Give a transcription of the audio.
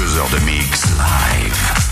Deux heures de mix live.